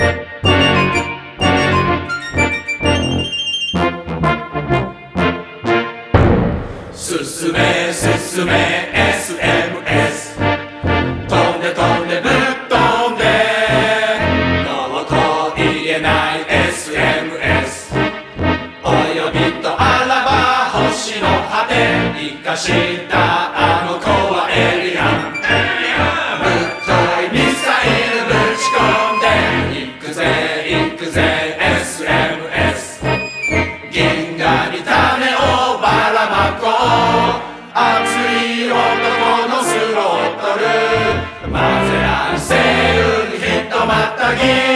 進め進め SMS 飛んで飛んでぶっ飛んでノーと言えない SMS およびとあらば星の果て生かしたあの子行くぜ SMS 銀河に種をばらまこう熱い男のスロットル混ぜ合わせるにひとまたぎ